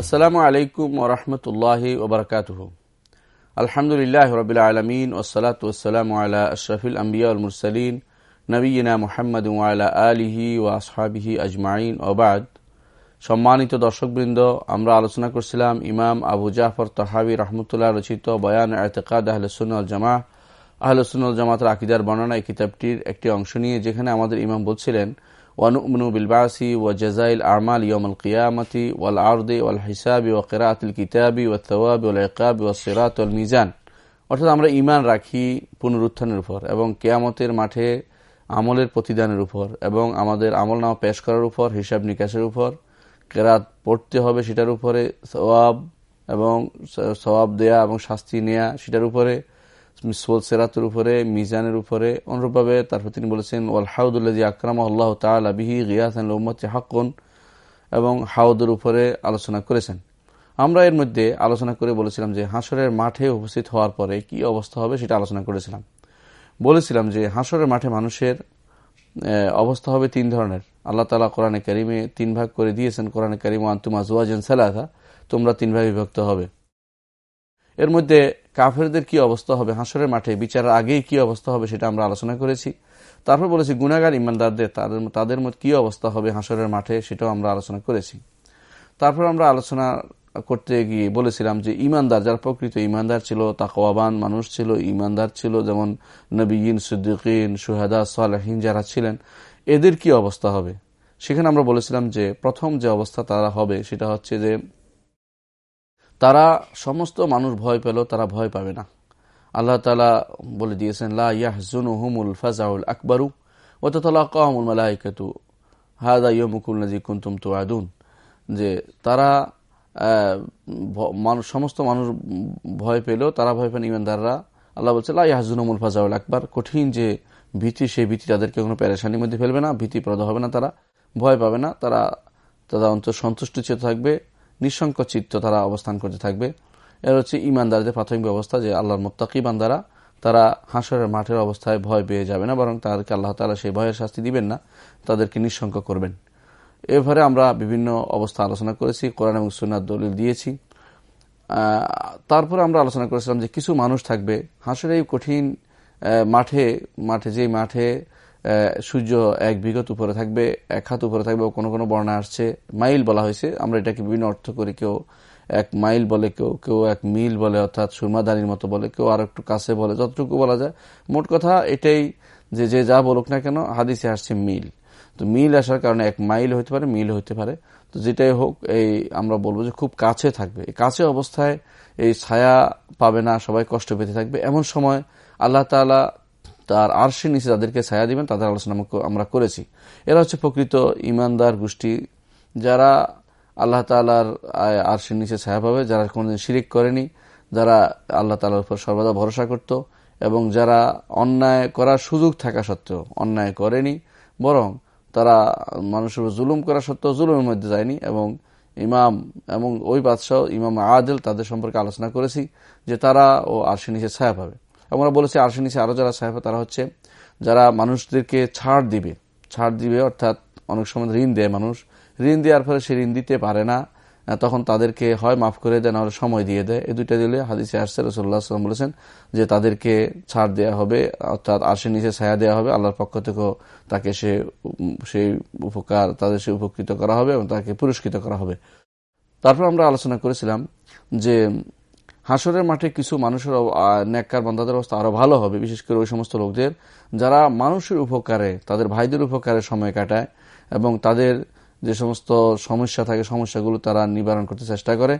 আসসালামু আলাইকুম ওরহমতুল্লাহ ওবরকাতুহ আলহামদুলিল্লাহ রবিল আলমিন ওসলাত ওসালাম আলা আশরফিল আম্বিয়া মুরসলিন নবীনা মোহাম্মদ আলা আলিহি ও আসহাবিহি আজমাইন। ওবাদ সম্মানিত দর্শকবৃন্দ, আমরা আলোচনা করছিলাম ইমাম আবু জাফর তহাবি রহমতুল্লাহ রচিত বয়ান এতেকাদ আহলসুল জামা আহলসুল জামাতের আকিদার বর্ণনা এই কিতাবটির একটি অংশ নিয়ে, যেখানে আমাদের ইমাম বলছিলেন ওয়ানুমনু বিলবাসি ওয়া জাজাইল আমাল ইয়মল কিয়ামতি ওয়াল আরদে ওয়াল হিসাবি ওয়া কেরাতুল কিতাবি ওয়া তওয়াবি ওয়াল একাবি ওয়া সিরাত ওয়াল মিজান অর্থাৎ আমরা ইমান রাখি পুনরুত্থানের উপর এবং কেয়ামতের মাঠে আমলের প্রতিদানের উপর এবং আমাদের আমল নাম পেশ করার উপর, হিসাব নিকাশের উপর, কেরাত পড়তে হবে সেটার উপরে, সওয়াব এবং সওয়াব দেয়া এবং শাস্তি নেয়া সেটার উপরে সোল সেরাতের উপরে, মিজানের উপরে। অনুরূপভাবে তারপর তিনি বলেছেন ওয়াল হাউদুল্লাজি আকরাম আল্লাহ তালা বিহি গিয়াসান উম্মত হাক্কুন এবং হাউদের উপরে আলোচনা করেছেন। আমরা এর মধ্যে আলোচনা করে বলেছিলাম যে হাসরের মাঠে উপস্থিত হওয়ার পরে কি অবস্থা হবে সেটা আলোচনা করেছিলাম। বলেছিলাম যে হাসরের মাঠে মানুষের অবস্থা হবে তিন ধরনের। আল্লাহ তালা কোরআনে কারিমে তিন ভাগ করে দিয়েছেন। কোরআনে কারিম আন্তুমা জুয়াজেন সালাহা তোমরা তিন ভাগে বিভক্ত হবে। এর মধ্যে কাফেরদের কি অবস্থা হবে? হাসরের মাঠে বিচারের আগেই কি অবস্থা হবে সেটা আমরা আলোচনা করেছি। তারপর বলেছি গুনাগার ইমানদারদের, তাদের তাদের মধ্যে কি অবস্থা হবে হাসরের মাঠে সেটাও আমরা আলোচনা করেছি। তারপর আমরা আলোচনা করতে গিয়ে বলেছিলাম যে, ইমানদার, যার প্রকৃত ইমানদার ছিল, তাকওয়াবান মানুষ ছিল, ইমানদার ছিল, যেমন নবীন, সিদ্দিকিন, সুহাদা, সালহীন যারা ছিলেন, এদের কি অবস্থা হবে? সেখানে আমরা বলেছিলাম যে, প্রথম যে অবস্থা তারা হবে সেটা হচ্ছে যে তারা সমস্ত মানুষ ভয় পেল, তারা ভয় পাবে না। আল্লাহ তালা বলে দিয়েছেন লাহজুল ফাজাউল আকবরু ও তালাকামুল মালাইকাতু। হাদা ইয়মুকুল নাজি কুন্তুম তু আদুন যে তারা মানুষ সমস্ত মানুষ ভয় পেল, তারা ভয় পেন ইমানদাররা। আল্লাহ বলছে লাহজুনমুল ফাজাউল আকবর। কঠিন যে ভীতি, সেই ভীতি তাদেরকে কোনো প্যারেশানির মধ্যে ফেলবে না ভীতিপ্রদ হবে না তারা, ভয় পাবে না, তারা তারা অন্তর সন্তুষ্ট চেত থাকবে। নিঃসংক চিত্ত তারা অবস্থান করতে থাকবে। এর হচ্ছে ইমানদারদের প্রাথমিক ব্যবস্থা যে আল্লাহর মোত্তাকি তারা হাসরের মাঠের অবস্থায় ভয় পেয়ে যাবে না, বরং তাদেরকে আল্লাহ তালা সেই ভয়ের শাস্তি দিবেন না, তাদেরকে নিঃসংক করবেন। এভাবে আমরা বিভিন্ন অবস্থা আলোচনা করেছি, কোরআন এবং সুনার দলিল দিয়েছি। তারপরে আমরা আলোচনা করেছিলাম যে কিছু মানুষ থাকবে, হাসরের এই কঠিন মাঠে মাঠে যে মাঠে সূর্য এক বিগত উপরে থাকবে, এক হাত উপরে থাকবে কোনো কোনো বর্ণা আসছে, মাইল বলা হয়েছে। আমরা এটাকে বিভিন্ন অর্থ করি, কেউ এক মাইল বলে, কেউ কেউ এক মিল বলে, অর্থাৎ সুরমাদানির মতো বলে, কেউ আর একটু কাছে বলে, যতটুকু বলা যায়। মোট কথা এটাই যে যে যা বলুক না কেন, হাদিসে আসছে মিল। তো মিল আসার কারণে এক মাইল হতে পারে, মিল হতে পারে। তো যেটাই হোক, এই আমরা বলব যে খুব কাছে থাকবে। কাছে অবস্থায় এই ছায়া পাবে না, সবাই কষ্ট পেতে থাকবে। এমন সময় আল্লাহ তালা তার আরশি নিচে যাদেরকে ছায়া দিবেন, তাদের আলোচনা আমরা করেছি। এরা হচ্ছে প্রকৃত ইমানদার গোষ্ঠী যারা আল্লাহ তালার আরশির নিচে ছায়া পাবে, যারা কোনোদিন শিরিক করেনি, যারা আল্লাহ তালার উপর সর্বদা ভরসা করত, এবং যারা অন্যায় করার সুযোগ থাকা সত্ত্বেও, অন্যায় করেনি, বরং তারা মানুষের জুলুম করা সত্ত্বেও জুলুমের মধ্যে যায়নি, এবং ইমাম এবং ওই বাদশাহ, ইমাম আদেল তাদের সম্পর্কে আলোচনা করেছি যে তারা ও আরশির নিচে ছায়া পাবে। আমরা বলেছি আরশি নিচে আরও যারা সাহেব, তারা হচ্ছে যারা মানুষদেরকে ছাড় দিবে। ছাড় দিবে অর্থাৎ অনেক সময় ঋণ দেয় মানুষ। ঋণ দেওয়ার ফলে সে ঋণ দিতে পারে না। তখন তাদেরকে হয় মাফ করে দেয় না সময় দিয়ে দেয়। এই দুইটা দিলে হাদিসে আসছে রসুল্লাহ সাল্লাম বলেছেন যে তাদেরকে ছাড় দেওয়া হবে, অর্থাৎ আরশের নিচে ছায়া দেওয়া হবে, আল্লাহর পক্ষ থেকেও তাকে সে, সেই উপকার, তাদের সে উপকৃত করা হবে এবং তাকে পুরস্কৃত করা হবে। তারপর আমরা আলোচনা করেছিলাম যে হাসরের মাঠে কিছু মানুষের ন্যাক্কার বান্দাদের অবস্থা আরও ভালো হবে, বিশেষ করে ওই সমস্ত লোকদের। যারা মানুষের উপকারে, তাদের ভাইদের উপকারে সময় কাটায় এবং তাদের যে সমস্ত সমস্যা থাকে, সমস্যাগুলো তারা নিবারণ করতে চেষ্টা করে।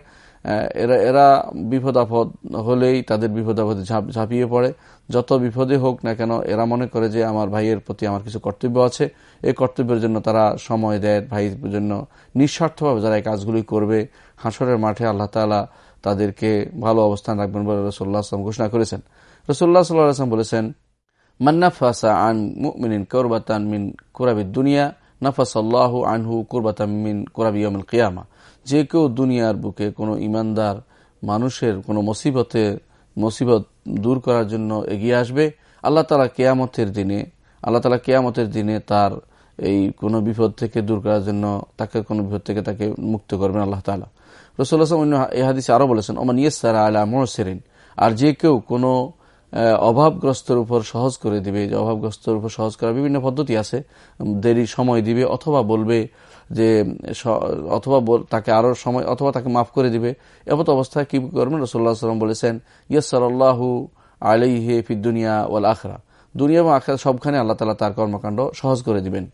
এরা এরা বিপদ আপদ হলেই তাদের বিপদ আপদে ঝাঁপিয়ে পড়ে। যত বিপদে হোক না কেন, এরা মনে করে যে আমার ভাইয়ের প্রতি আমার কিছু কর্তব্য আছে। এই কর্তব্যের জন্য তারা সময় দেয়, ভাইয়ের জন্য নিঃস্বার্থভাবে যারা এই কাজগুলি করবে। হাসরের মাঠে আল্লাহ তালা তাদেরকে ভালো অবস্থান রাখবেন বলে রসোল্লা আসলাম ঘোষণা করেছেন। রসোল্লা সাল্লাম বলেছেন মান্নাফাসা আন মুমিন কৌরবাতান মিন কোরাবি দুনিয়া, নাফাসাল্লাহ আনহু কোরবাতান মিন কোরাবি ইয়মিল কিয়ামা। যে কেউ দুনিয়ার বুকে কোনো ইমানদার মানুষের কোনো মুসিবতে, মুসিবত দূর করার জন্য এগিয়ে আসবে, আল্লাহ তালা কেয়ামতের দিনে, আল্লাহ তালা কেয়ামতের দিনে তার এই কোনো বিপদ থেকে দূর করার জন্য তাকে কোনো বিপদ থেকে তাকে মুক্ত করবেন আল্লাহ তালা রসুল্লাহ অন্য হাদিসে আরও বলেছেন, ওমান ইয়েসারা আলা মোরসেরিন আর যে কেউ কোনো অভাবগ্রস্তের উপর সহজ করে দিবে, যে অভাবগ্রস্তের উপর সহজ করার বিভিন্ন পদ্ধতি আছে দেরি সময় দিবে অথবা বলবে যে অথবা তাকে আরও সময়, অথবা তাকে মাফ করে দিবে। এমত অবস্থায় কি করবেন? রসুল্লাহ সাল্লাম বলেছেন ইয়াসাল্লাহু আলাইহে ফিদ্দুনিয়া ওয়াল আখরা দুনিয়া এবং আখরা সবখানে আল্লাহ তালা তার কর্মকাণ্ড সহজ করে দিবেন।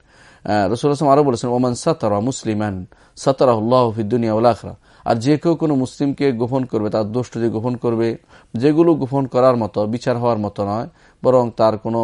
রসুল আসলাম আরও বলেছেন, ওমান সাতারা মুসলিমান, সাতারাহুল্লাহ ফিদ্দুনিয়া ওয়াল আখরা আর যে কেউ কোনো মুসলিমকে গোপন করবে, তার দোষটি গোপন করবে, যেগুলো গোপন করার মতো, বিচার হওয়ার মতো নয়, বরং তার কোনো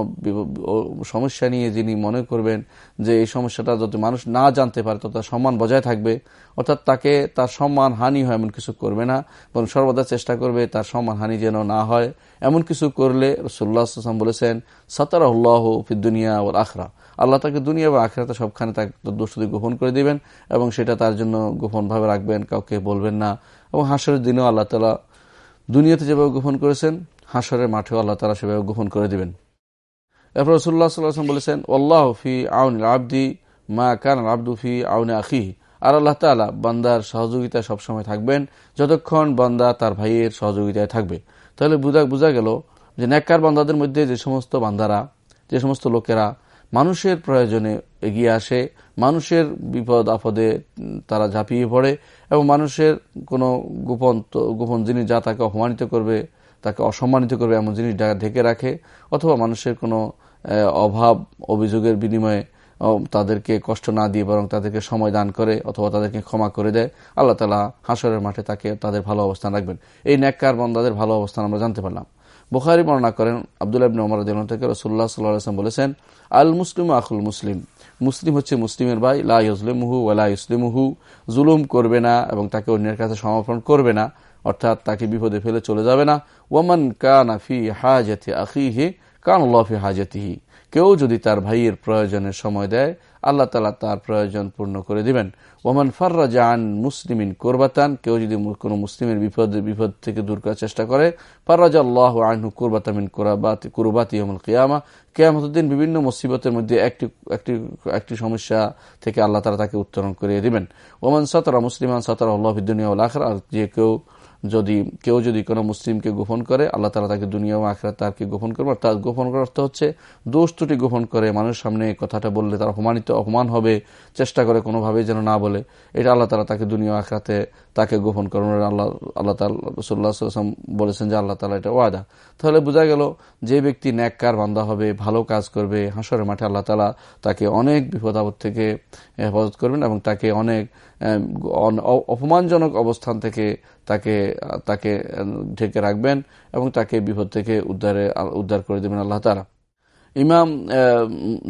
সমস্যা নিয়ে যিনি মনে করবেন যে এই সমস্যাটা যদি মানুষ না জানতে পারে, তত তার সম্মান বজায় থাকবে, অর্থাৎ তাকে তার সম্মান হানি হয় এমন কিছু করবে না, বরং সর্বদা চেষ্টা করবে তার সম্মান হানি যেন না হয়, এমন কিছু করলে রসুল্লাহ বলেছেন, সাতারাহুল্লাহ ফিদ্দুনিয়া ও আখরা আল্লাহ তাকে দুনিয়া বা আখেরাতে সবখানে তাকে দোষটি গোপন করে দিবেন এবং সেটা তার জন্য গোপনভাবে রাখবেন, কাউকে বলবেন না। এবং হাসরের দিনেও আল্লাহ তালা দুনিয়াতে যেভাবে গোপন করেছেন, হাসরের মাঠেও আল্লাহ তালা সেভাবে গোপন করে দিবেন। এরপর রসুল্লাহ সাল্লাম বলেছেন, আল্লাহ ফি আউন আব্দি মা কান আব্দু ফি আউনে আখি আর আল্লাহ তালা বান্দার সহযোগিতায় সবসময় থাকবেন, যতক্ষণ বান্দা তার ভাইয়ের সহযোগিতায় থাকবে। তাহলে বুঝা, বোঝা গেল যে ন্যাক্কার বান্দাদের মধ্যে যে সমস্ত বান্দারা, যে সমস্ত লোকেরা মানুষের প্রয়োজনে এগিয়ে আসে, মানুষের বিপদ আপদে তারা ঝাঁপিয়ে পড়ে এবং মানুষের কোনো গোপন গোপন জিনিস যা তাকে অপমানিত করবে, তাকে অসম্মানিত করবে এমন জিনিস ঢেকে রাখে অথবা মানুষের কোনো অভাব, অভিযোগের বিনিময়ে তাদেরকে কষ্ট না দিয়ে বরং তাদেরকে সময় দান করে অথবা তাদেরকে ক্ষমা করে দেয়। আল্লাহ তালা হাসরের মাঠে তাকে, তাদের ভালো অবস্থান রাখবেন। এই ন্যাক্কার বন্দাদের ভালো অবস্থান আমরা জানতে পারলাম। বুখারি বর্ণনা করেন আবদুল্লাহ ইবনে ওমর রাদিয়াল্লাহু থেকে রাসূলুল্লাহ সাল্লাল্লাহু আলাইহি বলেছেন, আল মুসলিম আখুল মুসলিম। মুসলিম হচ্ছে মুসলিমের ভাই, লা ইউজলিমুহু ওয়া লা ইসলিমুহু জুলুম করবে না এবং তাকে অন্যের কাছে সমর্পণ করবে না, অর্থাৎ তাকে বিপদে ফেলে চলে যাবে না। ওয়ামান কানা ফি হাজাতি আখিহি, কান আল্লাহ ফি হাজাতিহি। কেউ যদি তার ভাইয়ের প্রয়োজনের সময় দেয়, আল্লাহ তালা তার প্রয়োজন পূর্ণ করে দিবেন। ওমান ফার্রাজা আন মুসলিমিন কোরবাতান, কেউ যদি কোনো মুসলিমের বিপদ বিপদ থেকে দূর করার চেষ্টা করে ফার্রাজা আল্লাহ আনহু কোরবাতামিন কুরবাতি অমল কিয়ামা কেয়ামতদিন বিভিন্ন মুসিবতের মধ্যে একটি একটি একটি সমস্যা থেকে আল্লাহ তারা তাকে উত্তরণ করিয়ে দেবেন। ওমান সতরা মুসলিমান সতরা আল্লাহ বিদ্যুনিয়া আখরা যে কেউ যদি কেউ যদি কোনো মুসলিমকে গোপন করে, আল্লাহ তালা তাকে দুনিয়া ও আখড়া তাকে গোপন করবে। তার গোপন করার অর্থ হচ্ছে, দোষ ত্রুটি গোপন করে, মানুষের সামনে কথাটা বললে তার অপমানিত, অপমান হবে, চেষ্টা করে কোনোভাবে যেন না বলে। এটা আল্লাহ তালা তাকে দুনিয়া আখড়াতে তাকে গোপন করানোর আল্লাহ আল্লাহ তাল্লাহ বলেছেন যে আল্লাহ তালা এটা ওয়াদা। তাহলে বোঝা গেল, যে ব্যক্তি ন্যাককার বান্দা হবে, ভালো কাজ করবে, হাসরের মাঠে আল্লাহ তালা তাকে অনেক বিপদ আপদ থেকে হেফাজত করবেন এবং তাকে অনেক অপমানজনক অবস্থান থেকে তাকে তাকে ঢেকে রাখবেন এবং তাকে বিপদ থেকে উদ্ধারে উদ্ধার করে দেবেন আল্লাহ তালা ইমাম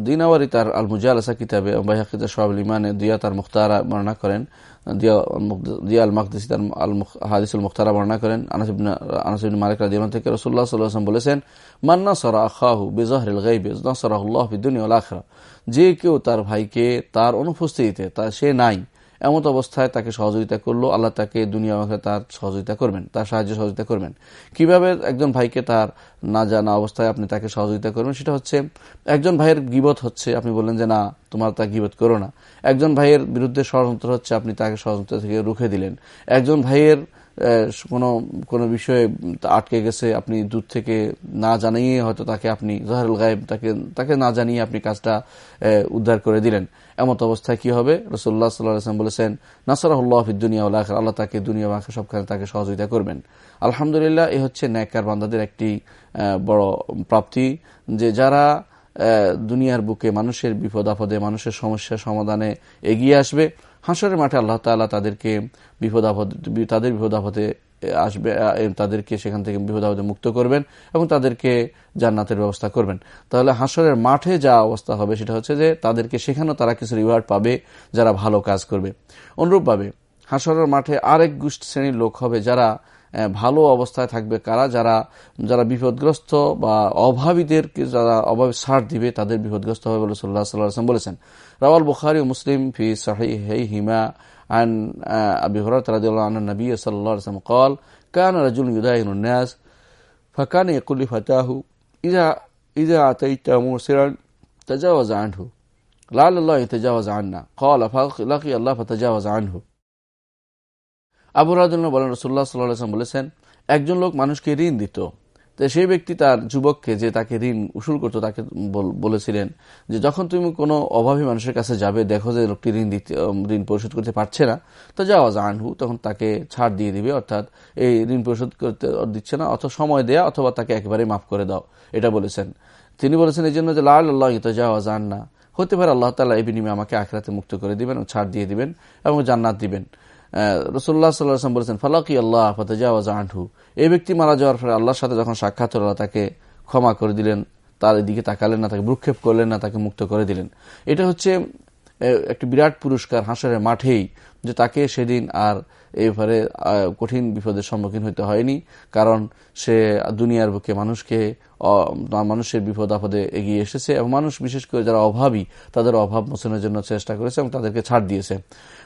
দিনাওয়ারি তার আল মুজালাসা কিতাবে বাইহাকিদা সোহাবুল ইমানে দিয়া তার মুখতারা বর্ণনা করেন। দিয়া আল মাকদিস তার আল হাদিসুল মুখতারা বর্ণনা করেন। আনাসিবিন মালিক রাদিয়ান থেকে রসুল্লাহ সাল্লাম বলেছেন মান্না সরা আখাহু বেজহরুল গাইবে নাসরাহুল্লাহ বিদুনিয়া আখরা যে কেউ তার ভাইকে তার অনুপস্থিতিতে, তা সে নাই। এমত অবস্থায় তাকে সহযোগিতা করল। আল্লাহ তাকে দুনিয়া তার সহযোগিতা করবেন, তার সাহায্য সহযোগিতা করবেন। কীভাবে একজন ভাইকে তার না জানা অবস্থায় আপনি তাকে সহযোগিতা করবেন সেটা হচ্ছে, একজন ভাইয়ের গিবত হচ্ছে, আপনি বললেন যে, না, তোমার তা গিবত করো না। একজন ভাইয়ের বিরুদ্ধে ষড়যন্ত্র হচ্ছে, আপনি তাকে ষড়যন্ত্র থেকে রুখে দিলেন। একজন ভাইয়ের কোনো কোনো বিষয়ে আটকে গেছে, আপনি দূর থেকে না জানিয়ে হয়তো তাকে আপনি, জহরুল গায়েব তাকে তাকে না জানিয়ে আপনি কাজটা উদ্ধার করে দিলেন। এমত অবস্থায় কি হবে? রসুল্লাহ সাল্লাম বলেছেন, নাসরাহুল্লাহ দুনিয়া আল্লাহ তাকে দুনিয়া আখে সবখানে তাকে সহযোগিতা করবেন। আলহামদুলিল্লাহ, এ হচ্ছে ন্যাকার বান্দাদের একটি বড় প্রাপ্তি যে যারা দুনিয়ার বুকে মানুষের বিপদ আপদে, মানুষের সমস্যা সমাধানে এগিয়ে আসবে। হাসরের মাঠে আল্লাহ তালা তাদেরকে বিপদ আপদ তাদের বিপদাপদে আসবে তাদেরকে সেখান থেকে বিপদ আপদে মুক্ত করবেন এবং তাদেরকে জান্নাতের ব্যবস্থা করবেন। তাহলে হাসরের মাঠে যা অবস্থা হবে সেটা হচ্ছে যে তাদেরকে সেখানেও তারা কিছু রিওয়ার্ড পাবে যারা ভালো কাজ করবে। অনুরূপভাবে হাসরের মাঠে আরেক গোষ্ঠী শ্রেণির লোক হবে যারা ভালো অবস্থায় থাকবে কারা? যারা যারা বিপদগ্রস্ত বা অভাবীদেরকে যারা অভাবে সার দিবে, তাদের বিপদগ্রস্ত হবে বলে সাল্লাহ সাল্লাম বলেছেন। রাওয়াল বুখারি মুসলিম ফি সাহি হিমা আন আবি হরাত রাজিউল্লাহ আন নবী সাল্লাহ কল, কান রাজুল ইউদাহিনাস ফকান ফাকান ইকুল্লি ফাতাহু ইজা ইজা আতাইতা সিরান তাজাওয়াজ আনহু লাল আল্লাহ ইতাজাওয়াজ আন্না, কল ফালাকি আল্লাহ, ফতাজাওয়াজ আনহু। আবুরাদুল্লাহ বলেন রসুল্লাহ সাল্লাম বলেছেন, একজন লোক মানুষকে ঋণ দিত। তো সেই ব্যক্তি তার যুবককে যে তাকে ঋণ উসুল করতো, তাকে বলেছিলেন যে যখন তুমি কোনো অভাবী মানুষের কাছে যাবে, দেখো যে লোকটি ঋণ দিতে ঋণ পরিশোধ করতে পারছে না, তো যাওয়া আনহু তখন তাকে ছাড় দিয়ে দিবে, অর্থাৎ এই ঋণ পরিশোধ করতে দিচ্ছে না, অথবা সময় দেয়া, অথবা তাকে একেবারে মাফ করে দাও, এটা বলেছেন। তিনি বলেছেন এই জন্য যে লাল আল্লাহ তো যাওয়া যান না হতে পারে আল্লাহ তালা এই বিনিময়ে আমাকে আখরাতে মুক্ত করে দিবেন ছাড় দিয়ে দিবেন, এবং জান্নাত দিবেন। রসুল্লাহ সাল্লাম বলেছেন, ফালাকি আল্লাহ, ফতেজাওয়াজ আনহু। এই ব্যক্তি মারা যাওয়ার পরে আল্লাহর সাথে যখন সাক্ষাৎ হল তাকে ক্ষমা করে দিলেন, তার এদিকে তাকালেন না, তাকে ভ্রুক্ষেপ করলেন না, তাকে মুক্ত করে দিলেন। এটা হচ্ছে একটি বিরাট পুরস্কার হাসরের মাঠেই, যে তাকে সেদিন আর এবারে কঠিন বিপদের সম্মুখীন হইতে হয়নি কারণ সে দুনিয়ার বুকে মানুষকে মানুষের বিপদ আপদে এগিয়ে এসেছে এবং মানুষ বিশেষ করে যারা অভাবী তাদের অভাব মোচনের জন্য চেষ্টা করেছে এবং তাদেরকে ছাড় দিয়েছে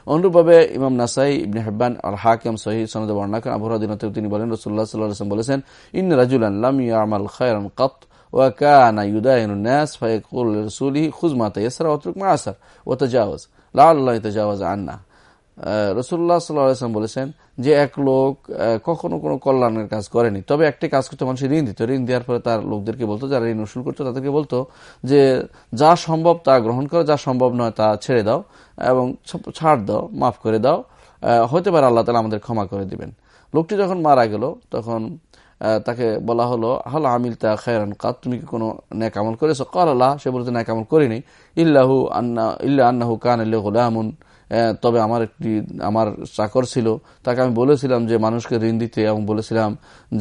অনুরূপভাবে ইমাম নাসাই ইবনে হেব্বান আর হাকিম সহি সনদে বর্ণনা করেন আবহাওয়া তিনি বলেন রসুল্লাহ সাল্লাহ বলেছেন ইন রাজুলান লাম ইয়ামাল খায়রান কাত وكان يداين الناس فيقول لرسوله خذ ما تيسر واترك ما عسر وتجاوز لعل الله يتجاوز عنا রসুল্লাহ সাল্লাম বলেছেন যে এক লোক কখনো কোনো কল্যাণের কাজ করেনি। তবে একটি কাজ করতে মানুষ ঋণ দিত। ঋণ দেওয়ার পরে তার লোকদেরকে বলতো, যারা ঋণ উসুল করতো, তাদেরকে বলতো যে যা সম্ভব তা গ্রহণ করো, যা সম্ভব নয় তা ছেড়ে দাও এবং ছাড় দাও, মাফ করে দাও। হতে পারে আল্লাহ তালা আমাদের ক্ষমা করে দিবেন। লোকটি যখন মারা গেল, তখন তাকে বলা হলো, হল আমিল তা খায়রান কাত? তুমি কি কোনো ন্যাক আমল করেছ? কল আল্লাহ। সে বলতে ন্যাক আমল করিনি। ইল্লাহু আন্না ইল্লা আন্নাহু কান গোলামুন তবে আমার একটি, আমার চাকর ছিল, তাকে আমি বলেছিলাম যে মানুষকে ঋণ দিতে এবং বলেছিলাম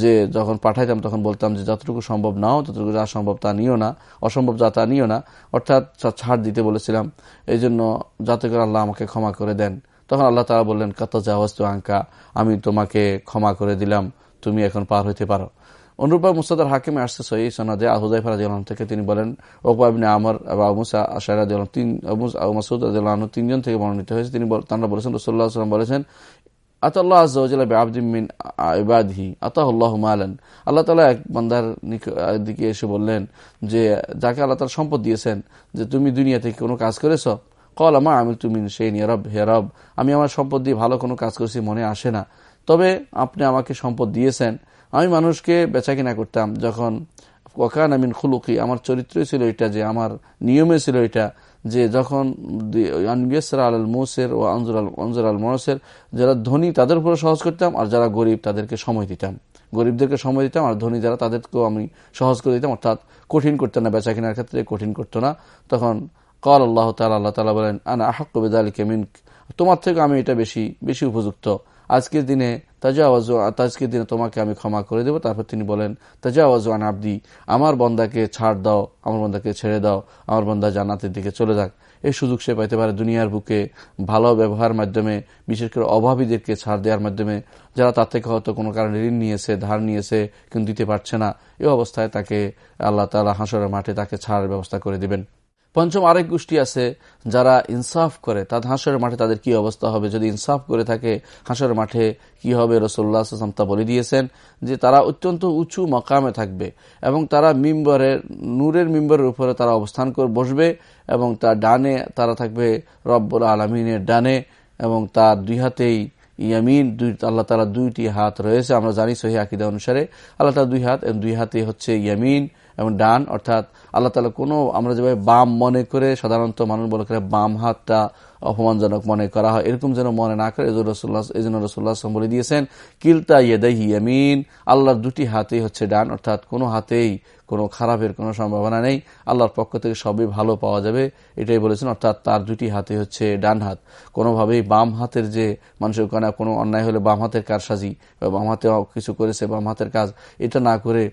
যে যখন পাঠাইতাম তখন বলতাম যে যতটুকু সম্ভব নাও, ততটুকু যা সম্ভব তা নিও না, অসম্ভব যা তা নিও না, অর্থাৎ ছাড় দিতে বলেছিলাম। এই জন্য যাতে করে আল্লাহ আমাকে ক্ষমা করে দেন। তখন আল্লাহ তালা বললেন কত জাহাজ আঙ্কা আমি তোমাকে ক্ষমা করে দিলাম, তুমি এখন পার হইতে পারো। অনুরূপা মুস্তাদার হাকিমে আসছে সহি সনাদে। আহুদাই ফারাজ থেকে তিনি বলেন ওকবাবিন আমর আবু মুসা আশারাদ তিন মাসুদ রাজু তিনজন থেকে মনোনীত হয়েছে। তিনি তারা বলেছেন রসোল্লাহ সাল্লাম বলেছেন, আতাল্লাহ আব্দিমিন ইবাদহি, আতাহুল্লাহ মালান। আল্লাহ তালা এক বান্দার দিকে এসে বললেন যে, যাকে আল্লাহ তালা সম্পদ দিয়েছেন যে, তুমি দুনিয়া থেকে কোনো কাজ করেছ? কল আমা আমি তুমি সেই নিয়ে রব হে রব, আমি আমার সম্পদ দিয়ে ভালো কোনো কাজ করছি, মনে আসে না। তবে আপনি আমাকে সম্পদ দিয়েছেন আমি মানুষকে বেচা কিনা করতাম যখন ওকান আমিন খুলুকি আমার চরিত্রই ছিল এটা যে, আমার নিয়মে ছিল এটা যে, যখন আল মোসের ও আনজুর আল আনজুর আল মনসের যারা ধনী তাদের উপরে সহজ করতাম আর যারা গরিব তাদেরকে সময় দিতাম। গরিবদেরকে সময় দিতাম আর ধনী যারা তাদেরকেও আমি সহজ করে দিতাম, অর্থাৎ কঠিন করতাম না বেচা কেনার ক্ষেত্রে কঠিন করতো না। তখন কল আল্লাহ তালা আল্লাহ তালা বলেন, আনা আহাক্ক বেদালি কেমিন তোমার থেকে আমি এটা বেশি বেশি উপযুক্ত। আজকের দিনে তাজাওয়াজ, আজকের দিনে তোমাকে আমি ক্ষমা করে দেব। তারপর তিনি বলেন, তাজাওয়াজ আন আবদি, আমার বন্দাকে ছাড় দাও, আমার বন্দাকে ছেড়ে দাও, আমার বন্দা জান্নাতের দিকে চলে যাক। এই সুযোগ সে পাইতে পারে দুনিয়ার বুকে ভালো ব্যবহার মাধ্যমে, বিশেষ করে অভাবীদেরকে ছাড় দেওয়ার মাধ্যমে, যারা তার থেকে হয়তো কোনো কারণে ঋণ নিয়েছে, ধার নিয়েছে, কিন্তু দিতে পারছে না। এই অবস্থায় তাকে আল্লাহ তালা হাঁসরের মাঠে তাকে ছাড়ের ব্যবস্থা করে দিবেন। পঞ্চম আরেক গোষ্ঠী আছে যারা ইনসাফ করে। তাদের হাঁসের মাঠে তাদের কি অবস্থা হবে? যদি ইনসাফ করে থাকে হাঁসের মাঠে কি হবে? রসোল্লা তা বলে দিয়েছেন যে তারা অত্যন্ত উঁচু মকামে থাকবে এবং তারা মিম্বরের, নূরের মিম্বরের উপরে তারা অবস্থান করে, বসবে এবং তার ডানে তারা থাকবে রব্বুল আলমিনের ডানে এবং তার দুই হাতেই ইয়ামিন, দুই, আল্লাহ তালা দুইটি হাত রয়েছে। আমরা জানি সহি আকিদা অনুসারে আল্লাহ তালা দুই হাত এবং দুই হাতে হচ্ছে ইয়ামিন। এবং ডান, অর্থাৎ আল্লাহ তালা কোনো, আমরা যেভাবে বাম মনে করে সাধারণত মানুষ বলে করে বাম হাতটা অপমানজনক মনে করা হয়। এরকম যেন মনে না করে এই জন্য রসুল্লাহ বলে দিয়েছেন, কিলতা ইয়েদাহি ইয়ামিন আল্লাহর দুটি হাতেই হচ্ছে ডান, অর্থাৎ কোনো হাতেই কোনো খারাপের কোনো সম্ভাবনা নেই। আল্লাহর পক্ষ থেকে সবই ভালো পাওয়া যাবে, এটাই বলেছেন, অর্থাৎ তার দুটি হাতে হচ্ছে ডান হাত। কোনোভাবেই বাম হাতের যে মানুষের কোনো অন্যায় হলে বাম হাতের কারসাজি বা বাম হাতে কিছু করেছে, বাম হাতের কাজ, এটা না করে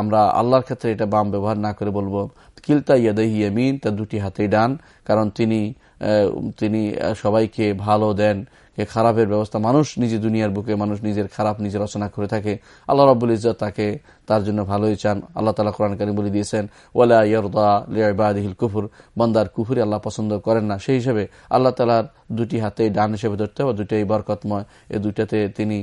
আমরা আল্লাহর ক্ষেত্রে এটা বাম ব্যবহার না করে বলব। কিলতা ইয়াদহি ইয়ামিন, তার দুটি হাতেই ডান, কারণ তিনি তিনি সবাইকে ভালো দেন খারাপের ব্যবস্থা। মানুষ নিজে দুনিয়ার বুকে, মানুষ নিজের খারাপ নিজে রচনা করে থাকে। আল্লাহ রব্বুল ইজত তাকে তার জন্য ভালোই চান। আল্লাহ তালা কোরআন কারি বলে দিয়েছেন, ওয়ালা ইয়রদা লিয়াবাদিহিল কুফুর বন্দার কুফুরি আল্লাহ পছন্দ করেন না। সেই হিসেবে আল্লাহ তালার দুটি হাতে ডান হিসেবে ধরতে হবে দুটাই বরকতময়। এই দুইটাতে তিনি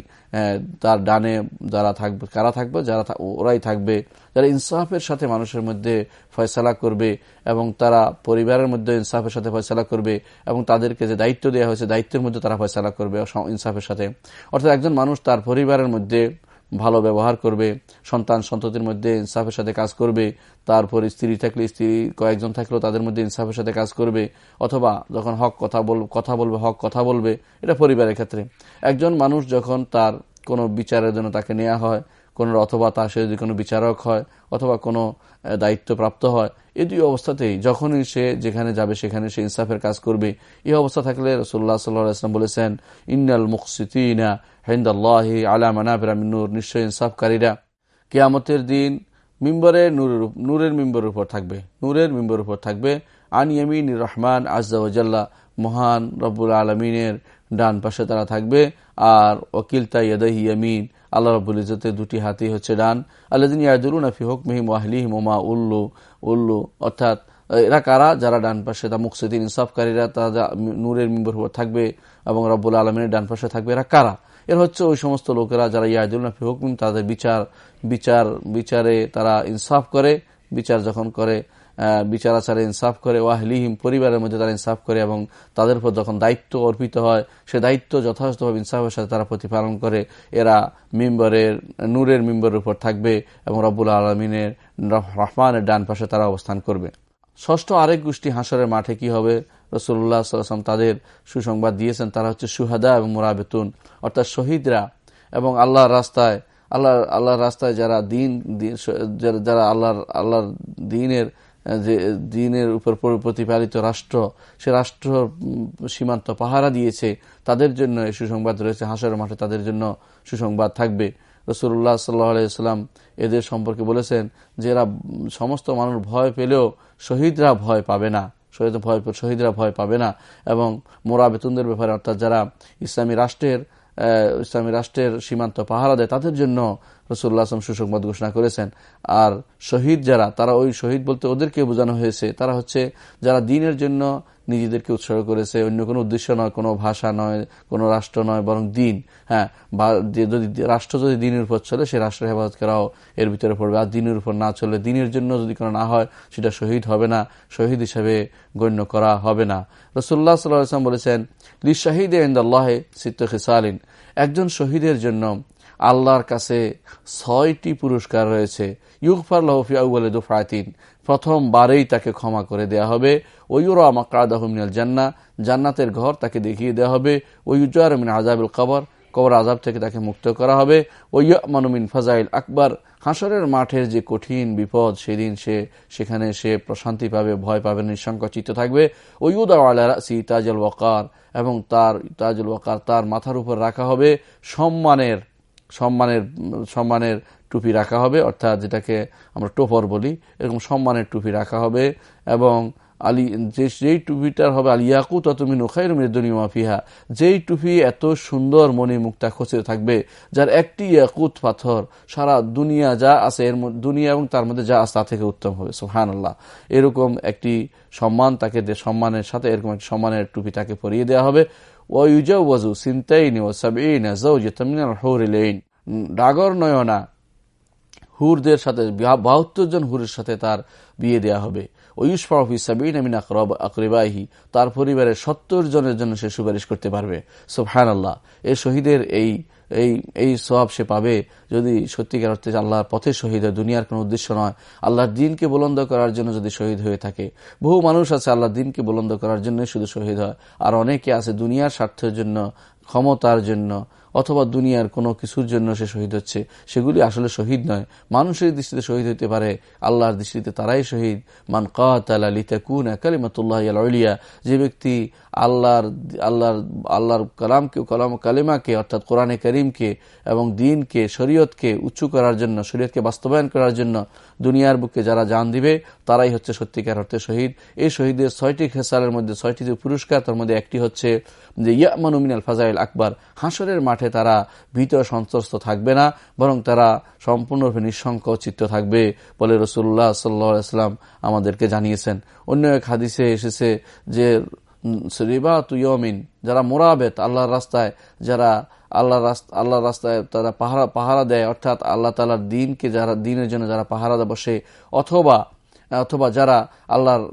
তার ডানে যারা থাকবে, কারা থাকবে? যারা ওরাই থাকবে। যারা ইনসাফের সাথে মানুষের মধ্যে ফয়সালা করবে এবং তারা পরিবারের মধ্যে ইনসাফের সাথে ফয়সালা করবে এবং তাদেরকে যে দায়িত্ব দেওয়া হয়েছে, দায়িত্বের মধ্যে তারা ফয়সালা করবে ইনসাফের সাথে। অর্থাৎ একজন মানুষ তার পরিবারের মধ্যে ভালো ব্যবহার করবে, সন্তান সন্ততির মধ্যে ইনসাফের সাথে কাজ করবে, তারপর স্ত্রী থাকলে স্ত্রী, কয়েকজন থাকলেও তাদের মধ্যে ইনসাফের সাথে কাজ করবে, অথবা যখন হক কথা বল, কথা বলবে, হক কথা বলবে, এটা পরিবারের ক্ষেত্রে। একজন মানুষ যখন তার কোনো বিচারের জন্য তাকে নেওয়া হয় কোনো অথবা তার সে যদি কোনো বিচারক হয় অথবা কোনো দায়িত্বপ্রাপ্ত হয়, এই দুই অবস্থাতেই যখনই সে যেখানে যাবে সেখানে সে ইনসাফের কাজ করবে। এই অবস্থা থাকলে রসুল্লাহ সাল্লাম বলেছেন, ইন্নাল মুকসিনা হেন্দাল্লাহি আলা মানাবিরামিনুর নিশ্চয় ইনসাফকারীরা কেয়ামতের দিন মিম্বরে নূরের নূরের মিম্বরের উপর থাকবে, নূরের মিম্বরের উপর থাকবে। আন ইয়ামিন রহমান আজাল্লাহ মহান রব্বুল আলমিনের ডান পাশে তারা থাকবে। আর ওকিল তাইয়াদাহি ইয়ামিন আল্লাহ রব্বুল ইজতের দুটি হাতি হচ্ছে ডান। আল্লাদিন ইয়াদুরুন আফি হুকমিহিম ওয়াহলিহিম ওমা উল্লু উল্লু অর্থাৎ, এরা কারা? যারা ডান পাশে তা মুকসিদিন, ইনসাফকারীরা তারা নূরের মিম্বর থাকবে এবং রব্বুল আলমিনের ডান পাশে থাকবে এরা কারা? এর হচ্ছে ওই সমস্ত লোকেরা যারা ইয়াদুল নাফি হুকমিন তাদের বিচার বিচার, বিচারে তারা ইনসাফ করে, বিচার যখন করে বিচার আচারে ইনসাফ করে, ওয়াহলিহিম, পরিবারের মধ্যে তারা ইনসাফ করে এবং তাদের উপর যখন দায়িত্ব অর্পিত হয়, সে দায়িত্ব যথাযথভাবে ইনসাফের সাথে তারা প্রতিপালন করে। এরা মেম্বরের, নূরের মেম্বরের উপর থাকবে এবং রব্বুল আলমিনের রহমানের ডান পাশে তারা অবস্থান করবে। ষষ্ঠ আরেক গোষ্ঠী হাসরের মাঠে কি হবে? রসুল্লাহ সাল্লাম তাদের সুসংবাদ দিয়েছেন, তারা হচ্ছে সুহাদা এবং মোরাবেতুন, অর্থাৎ শহীদরা এবং আল্লাহর রাস্তায় আল্লাহ আল্লাহর রাস্তায় যারা দিন যারা আল্লাহর আল্লাহর দিনের যে দিনের উপর প্রতিপালিত রাষ্ট্র, সে রাষ্ট্র সীমান্ত পাহারা দিয়েছে, তাদের জন্য এই সুসংবাদ রয়েছে। হাসের মাঠে তাদের জন্য সুসংবাদ থাকবে। রসুল্লাহ সাল্লাম এদের সম্পর্কে বলেছেন যে এরা সমস্ত মানুষ ভয় পেলেও শহীদরা ভয় পাবে না। শহীদ, ভয় শহীদরা ভয় পাবে না। এবং মোরা বেতনদের ব্যাপারে, অর্থাৎ যারা ইসলামী রাষ্ট্রের ইসলামী রাষ্ট্রের সীমান্ত পাহারা দেয়, তাদের জন্য রসুল্লাহ আসলাম সুসংবাদ ঘোষণা করেছেন। আর শহীদ যারা, তারা ওই শহীদ বলতে ওদেরকে বোঝানো হয়েছে। তারা হচ্ছে যারা দিনের জন্য নিজেদেরকে উৎসর্গ করেছে। অন্য কোনো উদ্দেশ্য নয়, কোনো ভাষা নয়, কোনো রাষ্ট্র নয়, বরং দিন। হ্যাঁ যদি রাষ্ট্র যদি দিনের উপর চলে সে রাষ্ট্র হেফাজত করাও এর ভিতরে পড়বে। আর দিনের উপর না চলে দিনের জন্য যদি কোনো না হয়, সেটা শহীদ হবে না। শহীদ হিসেবে গণ্য করা হবে না। রসুল্লাহ সাল্লাম বলেছেন লি শাহিদ আল্লাহে সিত্ত খিসালিন। একজন শহীদের জন্য আল্লাহর কাছে ছয়টি পুরস্কার রয়েছে। ইউকফার লহফি আউ্লে দুফায়তিন প্রথমবারেই তাকে ক্ষমা করে দেয়া হবে। ওইউরা মাকাদাহমিনাল জান্না জান্নাতের ঘর তাকে দেখিয়ে দেওয়া হবে। ওইউজার মিন আজাবুল কবর। কবর আজাব থেকে তাকে মুক্ত করা হবে। ওই ওইয়ামানুমিন ফাজাইল আকবর। হাসরের মাঠের যে কঠিন বিপদ, সেদিন সে, সেখানে সে প্রশান্তি পাবে, ভয় পাবে, নিঃসংকচিত থাকবে। ওইউদা আল্লাহ সি তাজুল ওয়াকার। এবং তার, তাজুল ওয়াকার তার মাথার উপর রাখা হবে। সম্মানের সম্মানের সম্মানের টুপি রাখা হবে, অর্থাৎ যেটাকে আমরা টোপর বলি, এরকম সম্মানের টুপি রাখা হবে, এবং আলী, যে, যেই টুপিটার হবে আলিয়াকু ততমিন ওখাইর মেদনী মাফিহা যেই টুপি এত সুন্দর মনে মুক্তা খসে থাকবে, যার একটি ইয়াকুত পাথর সারা দুনিয়া যা আছে, এর দুনিয়া এবং তার মধ্যে যা আছে, তা থেকে উত্তম হবে সোহান আল্লাহ এরকম একটি সম্মান তাকে সম্মানের সাথে এরকম একটি সম্মানের টুপি তাকে পরিয়ে দেওয়া হবে। ওয়ুজাওয়াজু সিনতাইনি ও সাবিন জাউজাতামিনাল হৌরিলেইন ডাগর নয়না হুরদের সাথে, বাহাত্তর জন হুরের সাথে তার বিয়ে দেয়া হবে। ওয়ুস তার পরিবারের সত্তর জনের জন্য সে সুপারিশ করতে পারবে। সোফহান আল্লাহ এই শহীদের এই এই এই সব সে পাবে যদি সত্যিকার অর্থে আল্লাহর পথে শহীদ হয়, দুনিয়ার কোনো উদ্দেশ্য নয়। আল্লাহর দিনকে বুলন্দ করার জন্য যদি শহীদ হয়ে থাকে। বহু মানুষ আছে আল্লাহর দিনকে বুলন্দ করার জন্য শুধু শহীদ হয়। আর অনেকে আছে দুনিয়ার স্বার্থের জন্য, ক্ষমতার জন্য অথবা দুনিয়ার কোনো কিছুর জন্য সে শহীদ হচ্ছে, সেগুলি আসলে শহীদ নয়। মানুষের দৃষ্টিতে শহীদ হতে পারে, আল্লাহর দৃষ্টিতে তারাই শহীদ। মান কাতালা লিতাকুন যে ব্যক্তি আল্লাহর আল্লাহর আল্লাহর কালামকে, কালাম, কালিমাকে, অর্থাৎ কোরআনে করিমকে এবং দিনকে, শরীয়তকে উঁচু করার জন্য, শরীয়তকে বাস্তবায়ন করার জন্য দুনিয়ার বুকে যারা জান দিবে, তারাই হচ্ছে সত্যিকার অর্থে শহীদ। এই শহীদের ছয়টি খেসালের মধ্যে, ছয়টি যে পুরস্কার, তার মধ্যে একটি হচ্ছে যে ইয়ামানুমিনাল ফাজাইল আকবর, হাসরের মাঠে তারা ভীত সন্ত্রস্ত থাকবে না, বরং তারা সম্পূর্ণরূপে নিঃসংক চিত্ত থাকবে বলে রসুল্লাহ সাল্লাম আমাদেরকে জানিয়েছেন। অন্য এক হাদিসে এসেছে যে রিবা তুয়মিন যারা মোরাবেত, আল্লাহর রাস্তায়, যারা আল্লাহ রাস্তা আল্লাহ রাস্তায় তারা পাহারা পাহারা দেয়, অর্থাৎ আল্লাহ তালার দিনকে যারা, দিনের জন্য যারা পাহারা বসে, অথবা অথবা যারা আল্লাহর,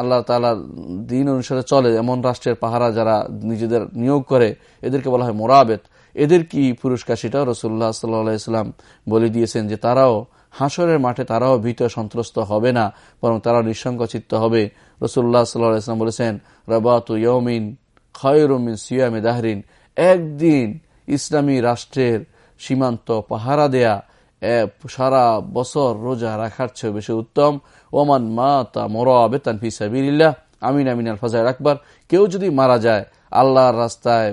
আল্লাহ তালার দিন অনুসারে চলে, এমন রাষ্ট্রের পাহারা যারা নিজেদের নিয়োগ করে, এদেরকে বলা হয় মোরাবেত। এদের কি পুরস্কার সেটাও রসুল্লাহ সাল্লাম বলে দিয়েছেন যে তারাও হাসরের মাঠে তারাও ভীত সন্ত্রস্ত হবে না, বরং তারা নিঃসংকচিত্ত হবে। রসুল্লাহ সাল্লাম বলেছেন, রবাত ইয়মিন খয়রমিন সিয়ামে দাহরিন। একদিন ইসলামী রাষ্ট্রের সীমান্ত পাহারা দেয়া সারা বছর রোজা রাখার চেয়ে বেশি উত্তম। ওমান মা তা মরাবেতান ফিসাবিল্লাহ আমিন আমিন আল ফাজাই আকবর। কেউ যদি মারা যায়, আল্লাহর রাস্তায়,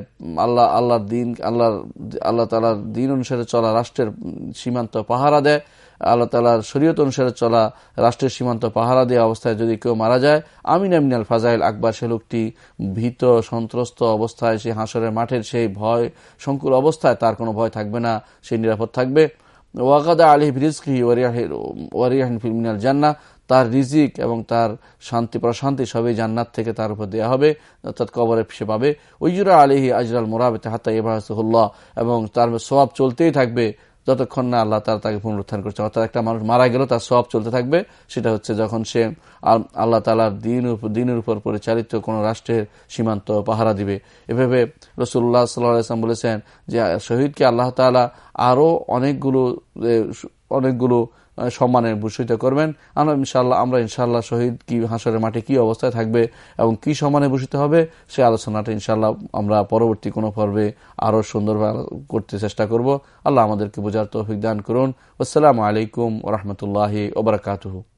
আল্লাহ, আল্লাহর দিন, আল্লাহর, আল্লাহ তালার দিন অনুসারে চলা রাষ্ট্রের সীমান্ত পাহারা দেয়, আল্লাহ তালার শরীয়ত অনুসারে চলা রাষ্ট্রের সীমান্ত পাহারা দেওয়া অবস্থায় যদি কেউ মারা যায়, আমিন আমিনাল ফাজাইল আকবর সে লোকটি ভীত, সন্ত্রস্ত অবস্থায়, সে হাসরের মাঠের সেই ভয়, সংকুল অবস্থায় তার কোনো ভয় থাকবে না, সে নিরাপদ থাকবে। ওয়াকাদা আলী রিজকি ওয়ারিয়াহিন ফিলমিনাল জান্না তার রিজিক এবং তার শান্তি, প্রশান্তি সবই জান্নাত থেকে তার উপর দেওয়া হবে, অর্থাৎ কবরে সে পাবে। ওইজুরা আলিহি আজরাল মোরাবেতে হাত্তা ইবাহুল্লাহ এবং তার সব চলতেই থাকবে যতক্ষণ না আল্লাহ তার তাকে পুনরুত্থান করছে অর্থাৎ একটা মানুষ মারা গেল তার সব চলতে থাকবে, সেটা হচ্ছে যখন সে আল্লাহ তালার দিন দিনের উপর পরিচালিত কোন রাষ্ট্রের সীমান্ত পাহারা দিবে। এভাবে রসুল্লাহ সাল্লাম বলেছেন যে শহীদকে আল্লাহ তালা আরও অনেকগুলো অনেকগুলো সম্মানের ভূষিত করবেন। আমরা ইনশাল্লাহ আমরা ইনশাল্লাহ শহীদ কি হাসরের মাঠে কি অবস্থায় থাকবে এবং কি সম্মানে ভূষিত হবে, সে আলোচনাটা ইনশাল্লাহ আমরা পরবর্তী কোনো পর্বে আরও সুন্দরভাবে করতে চেষ্টা করব। আল্লাহ আমাদেরকে বোঝার তৌফিক দান করুন। আসসালামু আলাইকুম রহমতুল্লাহ ওবরাকাতহু